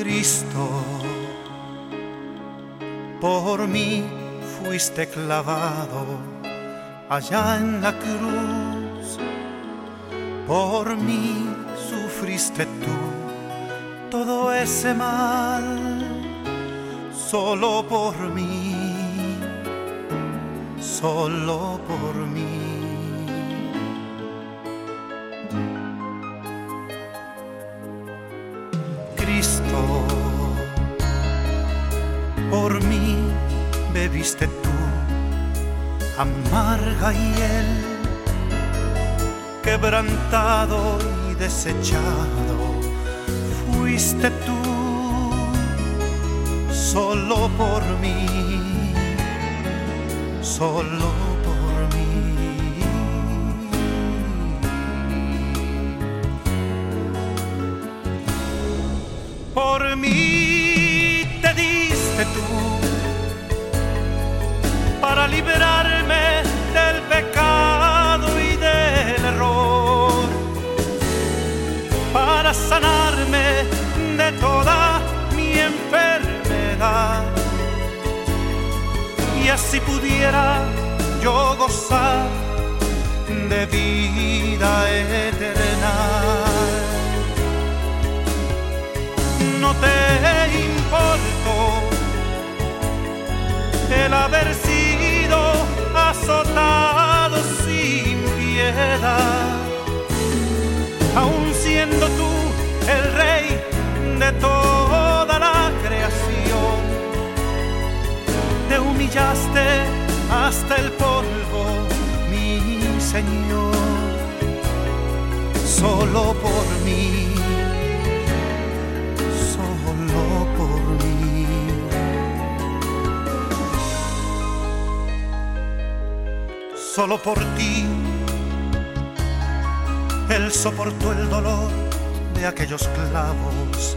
Cristo, por mí fuiste clavado allá en la cruz, por mí sufriste tú todo ese mal, solo por mí, solo por mí. Por mí bebiste tú, amarga y él, quebrantado y desechado, fuiste tú, solo por mí, solo para liberarme del pecado y del error, para sanarme de toda mi enfermedad y así pudiera yo gozar de vida eterna. no te importó el haber sido siendo tú el rey de toda la creación, te humillaste hasta el polvo, mi Señor, solo por mí solo por mí. Solo por ti, Él soportó el dolor de aquellos clavos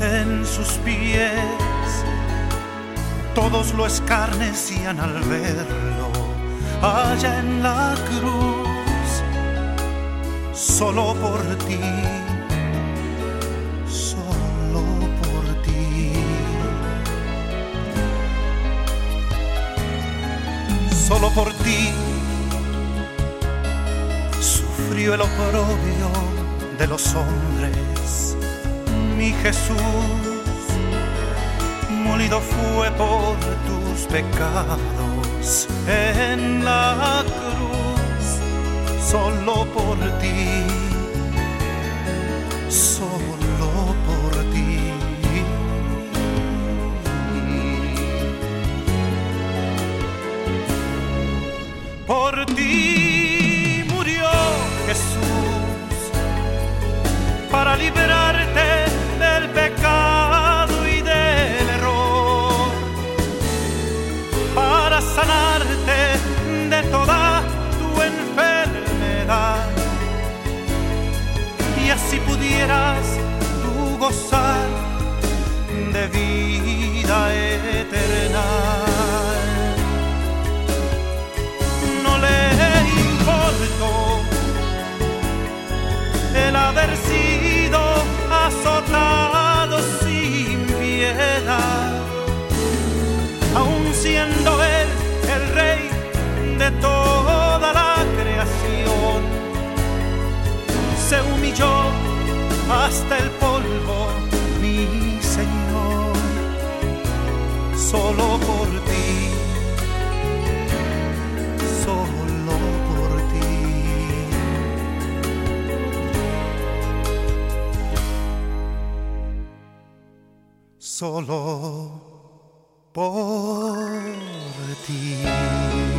en sus pies. Todos lo escarnecían al verlo allá en la cruz, solo por ti solo por ti. Solo por ti sufrió el oprobio de los hombres. Mi Jesús molido fue por tus pecados en la cruz, solo por ti para liberarte del pecado y del error, para sanarte de toda tu enfermedad y así pudieras tú gozar de vida eterna. Aun siendo él el rey de toda la creación. Se humilló hasta el polvo, mi Señor, solo por ti, Solo por ti.